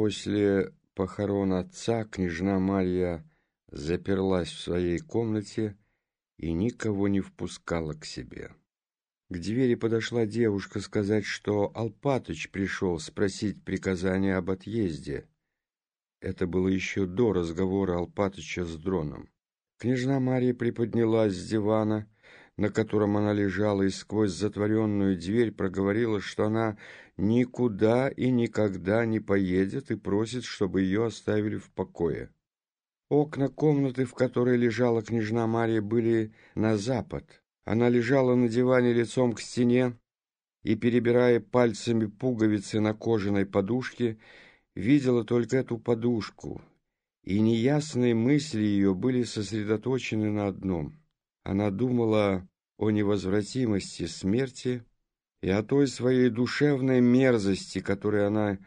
После похорон отца княжна Марья заперлась в своей комнате и никого не впускала к себе. К двери подошла девушка сказать, что Алпатыч пришел спросить приказания об отъезде. Это было еще до разговора Алпатыча с дроном. Княжна Мария приподнялась с дивана, на котором она лежала, и сквозь затворенную дверь проговорила, что она никуда и никогда не поедет и просит, чтобы ее оставили в покое. Окна комнаты, в которой лежала княжна Мария, были на запад. Она лежала на диване лицом к стене и, перебирая пальцами пуговицы на кожаной подушке, видела только эту подушку, и неясные мысли ее были сосредоточены на одном. Она думала о невозвратимости смерти и о той своей душевной мерзости, которой она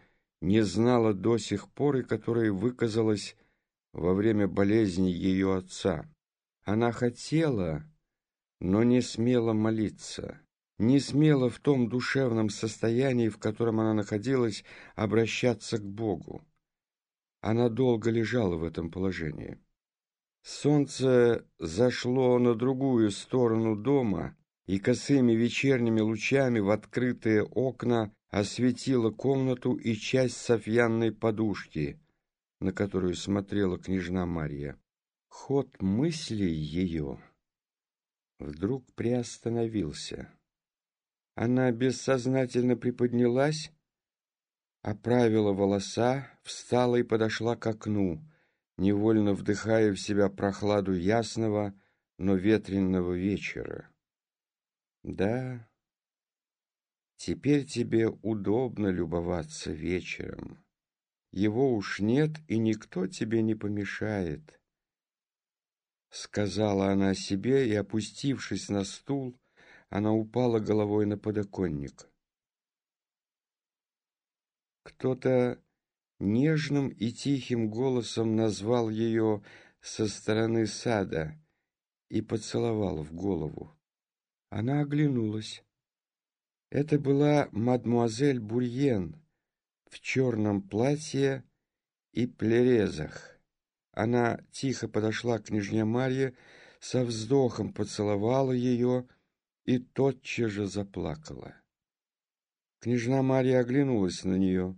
не знала до сих пор и которая выказалась во время болезни ее отца. Она хотела, но не смела молиться, не смела в том душевном состоянии, в котором она находилась, обращаться к Богу. Она долго лежала в этом положении. Солнце зашло на другую сторону дома, и косыми вечерними лучами в открытые окна осветило комнату и часть софьянной подушки, на которую смотрела княжна Марья. Ход мыслей ее вдруг приостановился. Она бессознательно приподнялась, оправила волоса, встала и подошла к окну, невольно вдыхая в себя прохладу ясного, но ветренного вечера. Да, теперь тебе удобно любоваться вечером. Его уж нет, и никто тебе не помешает. Сказала она себе, и, опустившись на стул, она упала головой на подоконник. Кто-то нежным и тихим голосом назвал ее со стороны сада и поцеловал в голову. Она оглянулась. Это была мадмуазель Бурьен, в черном платье и плерезах. Она тихо подошла к княжне Марье, со вздохом поцеловала ее и тотчас же заплакала. Княжна Марья оглянулась на нее.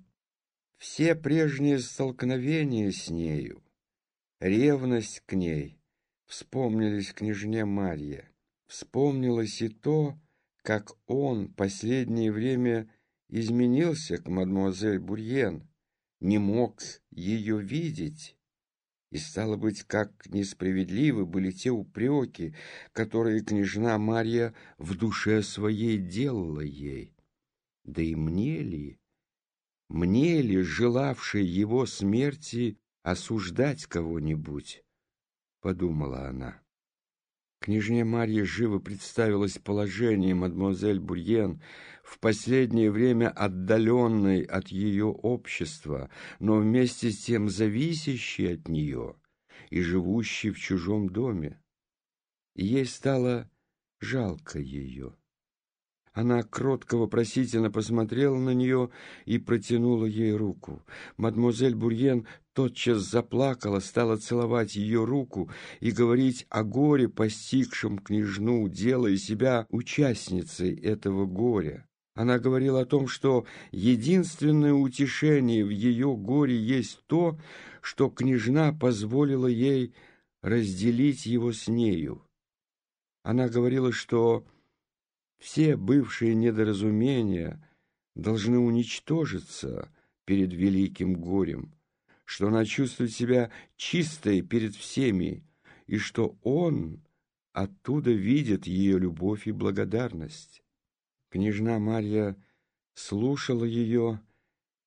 Все прежние столкновения с нею, ревность к ней, вспомнились княжне Марье. Вспомнилось и то, как он последнее время изменился к мадемуазель Бурьен, не мог ее видеть, и, стало быть, как несправедливы были те упреки, которые княжна Марья в душе своей делала ей. Да и мне ли, мне ли, желавшей его смерти, осуждать кого-нибудь? Подумала она. Княжне Марье живо представилось положение мадемуазель Бурьен, в последнее время отдаленной от ее общества, но вместе с тем зависящей от нее и живущей в чужом доме. ей стало жалко ее. Она кротко вопросительно посмотрела на нее и протянула ей руку. Мадемуазель Бурьен тотчас заплакала, стала целовать ее руку и говорить о горе, постигшем княжну, делая себя участницей этого горя. Она говорила о том, что единственное утешение в ее горе есть то, что княжна позволила ей разделить его с нею. Она говорила, что все бывшие недоразумения должны уничтожиться перед великим горем, что она чувствует себя чистой перед всеми, и что он оттуда видит ее любовь и благодарность. Княжна Марья слушала ее,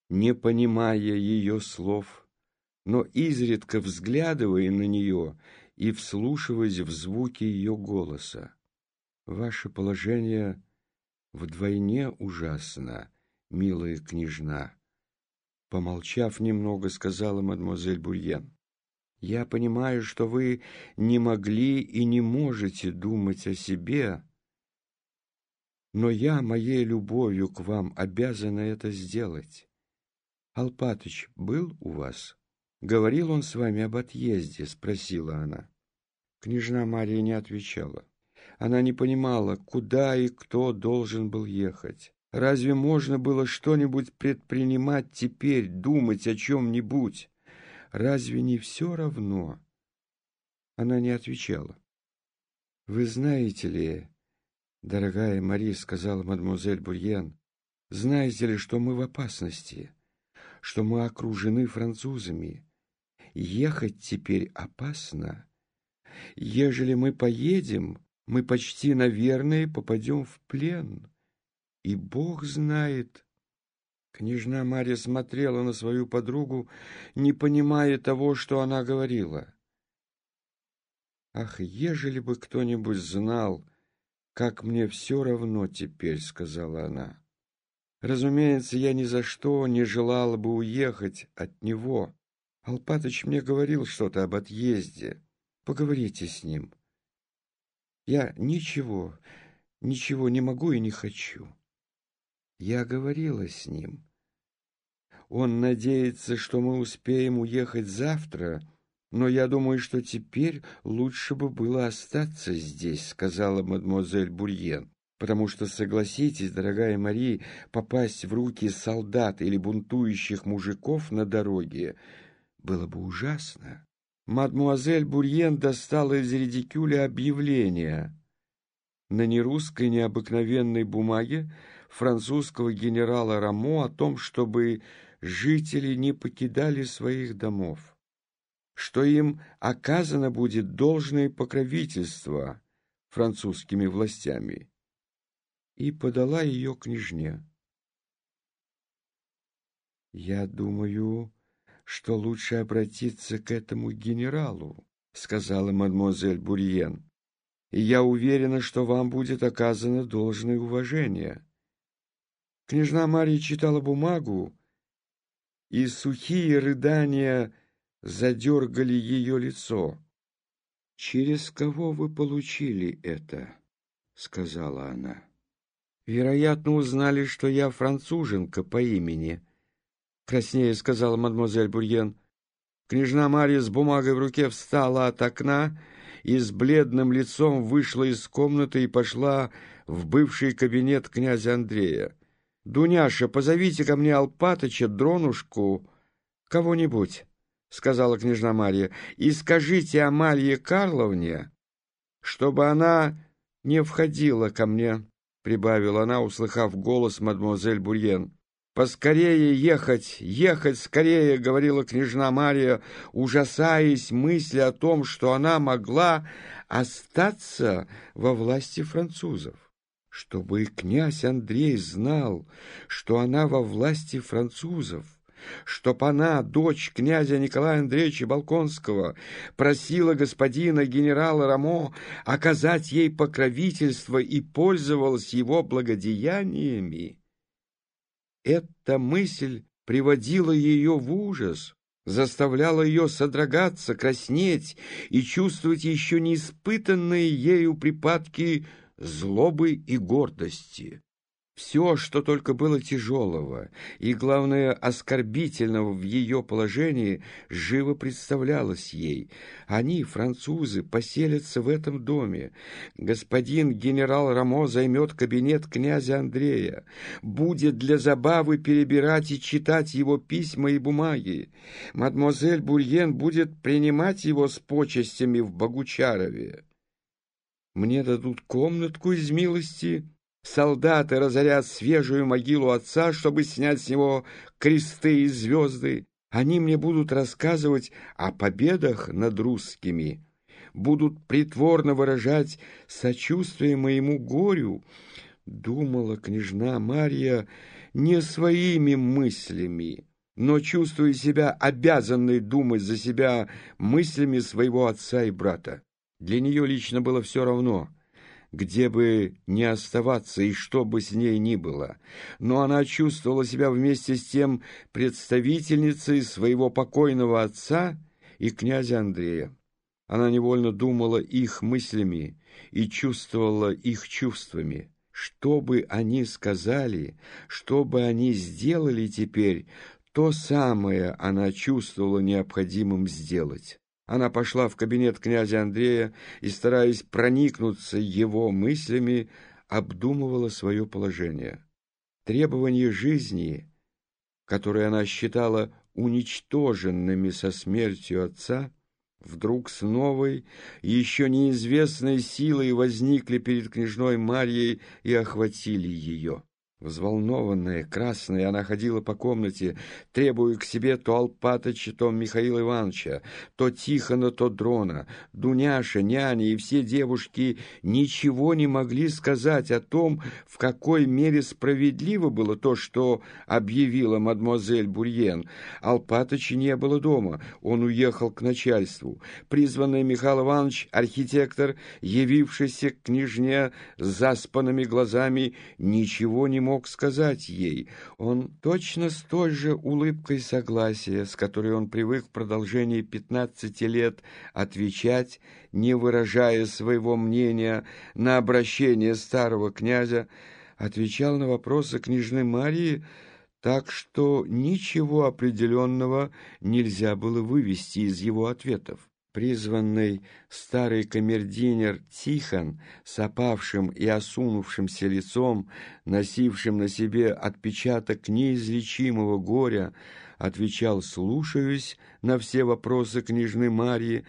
не понимая ее слов, но изредка взглядывая на нее и вслушиваясь в звуки ее голоса. Ваше положение вдвойне ужасно, милая княжна. Помолчав немного, сказала мадемуазель Бурьен. Я понимаю, что вы не могли и не можете думать о себе, но я моей любовью к вам обязана это сделать. Алпатыч был у вас? Говорил он с вами об отъезде? Спросила она. Княжна Мария не отвечала. Она не понимала, куда и кто должен был ехать. Разве можно было что-нибудь предпринимать теперь, думать о чем-нибудь? Разве не все равно? Она не отвечала. «Вы знаете ли, дорогая Мари, — сказала мадемуазель Бурьен, — знаете ли, что мы в опасности, что мы окружены французами? Ехать теперь опасно. Ежели мы поедем, мы почти, наверное, попадем в плен. И Бог знает... Княжна Марья смотрела на свою подругу, не понимая того, что она говорила. «Ах, ежели бы кто-нибудь знал, как мне все равно теперь», — сказала она. «Разумеется, я ни за что не желала бы уехать от него. Алпатыч мне говорил что-то об отъезде. Поговорите с ним. Я ничего, ничего не могу и не хочу». Я говорила с ним. Он надеется, что мы успеем уехать завтра, но я думаю, что теперь лучше бы было остаться здесь, сказала мадемуазель Бурьен. Потому что, согласитесь, дорогая Мари, попасть в руки солдат или бунтующих мужиков на дороге было бы ужасно. Мадмуазель Бурьен достала из редикюля объявление. На нерусской необыкновенной бумаге французского генерала Рамо о том, чтобы жители не покидали своих домов, что им оказано будет должное покровительство французскими властями, и подала ее княжне. «Я думаю, что лучше обратиться к этому генералу», — сказала мадемуазель Бурьен, «и я уверена, что вам будет оказано должное уважение». Княжна Марья читала бумагу, и сухие рыдания задергали ее лицо. «Через кого вы получили это?» — сказала она. «Вероятно, узнали, что я француженка по имени», — краснее сказала мадемуазель Бурьен. Княжна Марья с бумагой в руке встала от окна и с бледным лицом вышла из комнаты и пошла в бывший кабинет князя Андрея. «Дуняша, позовите ко мне Алпатыча, Дронушку, кого-нибудь», — сказала княжна Марья, «и скажите Амалье Карловне, чтобы она не входила ко мне», — прибавила она, услыхав голос мадемуазель Бурьен. «Поскорее ехать, ехать скорее!» — говорила княжна Мария, ужасаясь мысли о том, что она могла остаться во власти французов чтобы князь Андрей знал, что она во власти французов, чтоб она, дочь князя Николая Андреевича Балконского, просила господина генерала Рамо оказать ей покровительство и пользовалась его благодеяниями. Эта мысль приводила ее в ужас, заставляла ее содрогаться, краснеть и чувствовать еще не испытанные ею припадки злобы и гордости. Все, что только было тяжелого и, главное, оскорбительного в ее положении, живо представлялось ей. Они, французы, поселятся в этом доме. Господин генерал Рамо займет кабинет князя Андрея, будет для забавы перебирать и читать его письма и бумаги. Мадемуазель Бурьен будет принимать его с почестями в Богучарове. Мне дадут комнатку из милости. Солдаты разорят свежую могилу отца, чтобы снять с него кресты и звезды. Они мне будут рассказывать о победах над русскими, будут притворно выражать сочувствие моему горю. Думала княжна Марья не своими мыслями, но чувствуя себя обязанной думать за себя мыслями своего отца и брата. Для нее лично было все равно, где бы не оставаться и что бы с ней ни было, но она чувствовала себя вместе с тем представительницей своего покойного отца и князя Андрея. Она невольно думала их мыслями и чувствовала их чувствами. Что бы они сказали, что бы они сделали теперь, то самое она чувствовала необходимым сделать. Она пошла в кабинет князя Андрея и, стараясь проникнуться его мыслями, обдумывала свое положение. Требования жизни, которые она считала уничтоженными со смертью отца, вдруг с новой, еще неизвестной силой возникли перед княжной Марьей и охватили ее. Взволнованная, красная, она ходила по комнате, требуя к себе то Алпатыча, то Михаила Ивановича, то Тихона, то Дрона. Дуняша, няня и все девушки ничего не могли сказать о том, в какой мере справедливо было то, что объявила мадемуазель Бурьен. Алпатыча не было дома, он уехал к начальству. Призванный Михаил Иванович, архитектор, явившийся к княжне с заспанными глазами, ничего не мог мог сказать ей. Он точно с той же улыбкой согласия, с которой он привык в продолжении пятнадцати лет отвечать, не выражая своего мнения на обращение старого князя, отвечал на вопросы княжны Марии, так что ничего определенного нельзя было вывести из его ответов призванный старый камердинер Тихон с опавшим и осунувшимся лицом, носившим на себе отпечаток неизлечимого горя, отвечал «слушаюсь» на все вопросы княжны Марии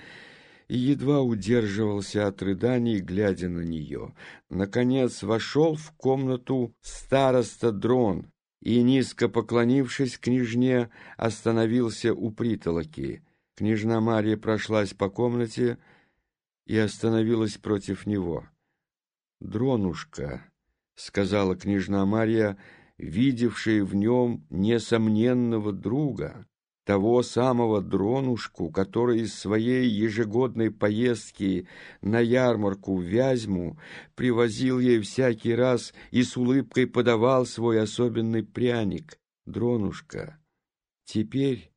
и едва удерживался от рыданий, глядя на нее. Наконец вошел в комнату староста Дрон и, низко поклонившись княжне, остановился у притолоки. Княжна Мария прошлась по комнате и остановилась против него. «Дронушка», — сказала княжна Мария, видевшая в нем несомненного друга, того самого Дронушку, который из своей ежегодной поездки на ярмарку в Вязьму привозил ей всякий раз и с улыбкой подавал свой особенный пряник. «Дронушка, теперь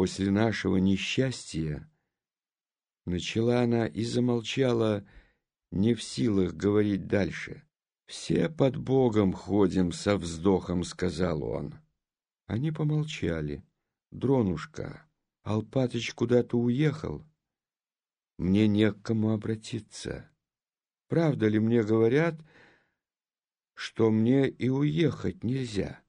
после нашего несчастья, начала она и замолчала, не в силах говорить дальше. «Все под Богом ходим со вздохом», — сказал он. Они помолчали. «Дронушка, Алпатыч куда-то уехал. Мне не к кому обратиться. Правда ли мне говорят, что мне и уехать нельзя?»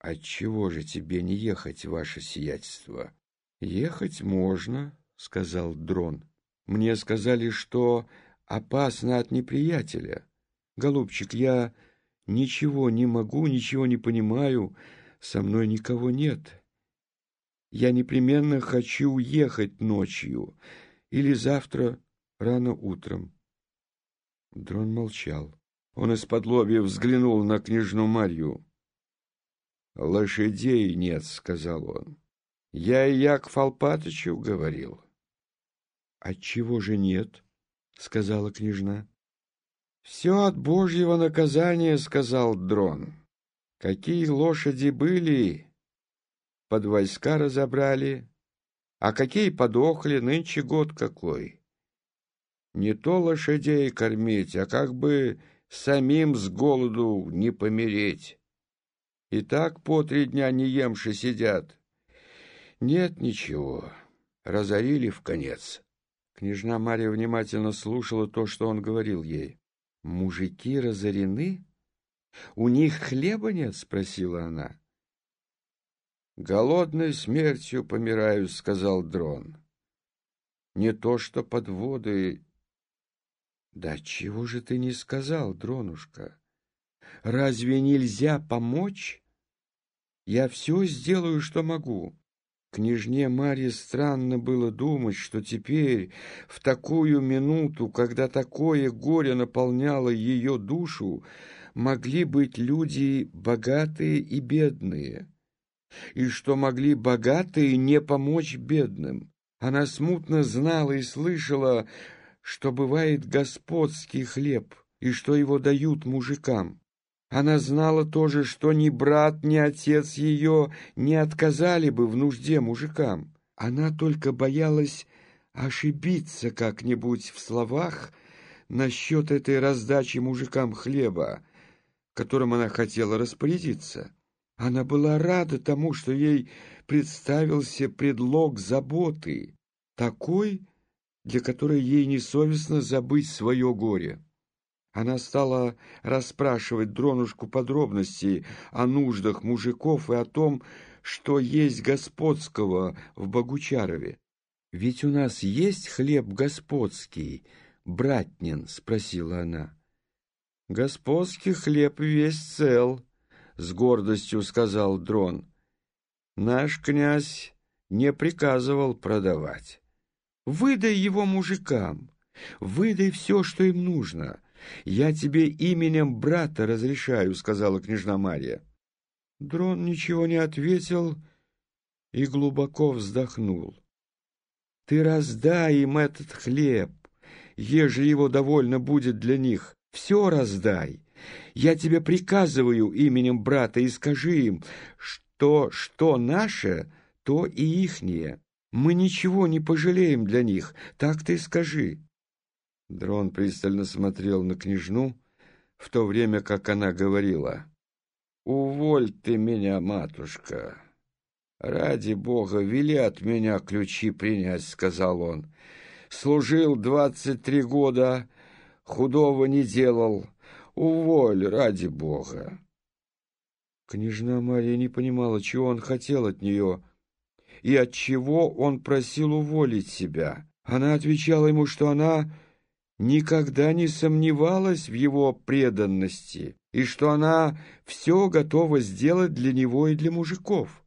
«Отчего же тебе не ехать, ваше сиятельство?» «Ехать можно», — сказал Дрон. «Мне сказали, что опасно от неприятеля. Голубчик, я ничего не могу, ничего не понимаю, со мной никого нет. Я непременно хочу уехать ночью или завтра рано утром». Дрон молчал. Он из-под лобья взглянул на княжну Марью. «Лошадей нет», — сказал он. «Я и Яков Алпатычу говорил». «Отчего же нет?» — сказала княжна. «Все от божьего наказания», — сказал Дрон. «Какие лошади были, под войска разобрали, а какие подохли, нынче год какой. Не то лошадей кормить, а как бы самим с голоду не помереть». И так по три дня не емши сидят. Нет ничего, разорили в конец. Княжна Марья внимательно слушала то, что он говорил ей. «Мужики разорены? У них хлеба нет?» — спросила она. «Голодной смертью помираю», — сказал Дрон. «Не то что под водой...» «Да чего же ты не сказал, Дронушка? Разве нельзя помочь?» Я все сделаю, что могу. Княжне Марье странно было думать, что теперь, в такую минуту, когда такое горе наполняло ее душу, могли быть люди богатые и бедные, и что могли богатые не помочь бедным. Она смутно знала и слышала, что бывает господский хлеб, и что его дают мужикам. Она знала тоже, что ни брат, ни отец ее не отказали бы в нужде мужикам. Она только боялась ошибиться как-нибудь в словах насчет этой раздачи мужикам хлеба, которым она хотела распорядиться. Она была рада тому, что ей представился предлог заботы, такой, для которой ей несовестно забыть свое горе. Она стала расспрашивать Дронушку подробности о нуждах мужиков и о том, что есть господского в Богучарове. «Ведь у нас есть хлеб господский, братнин?» — спросила она. «Господский хлеб весь цел», — с гордостью сказал Дрон. «Наш князь не приказывал продавать. Выдай его мужикам, выдай все, что им нужно. Я тебе именем брата разрешаю», — сказала княжна Мария. Дрон ничего не ответил и глубоко вздохнул. «Ты раздай им этот хлеб, ежели его довольно будет для них. Все раздай. Я тебе приказываю именем брата и скажи им, что что наше, то и ихнее. Мы ничего не пожалеем для них, так ты скажи». Дрон пристально смотрел на княжну, в то время как она говорила — «Уволь ты меня, матушка! Ради бога, вели от меня ключи принять», — сказал он. «Служил двадцать три года, худого не делал. Уволь, ради бога!» Княжна Мария не понимала, чего он хотел от нее и от чего он просил уволить себя. Она отвечала ему, что она никогда не сомневалась в его преданности и что она все готова сделать для него и для мужиков.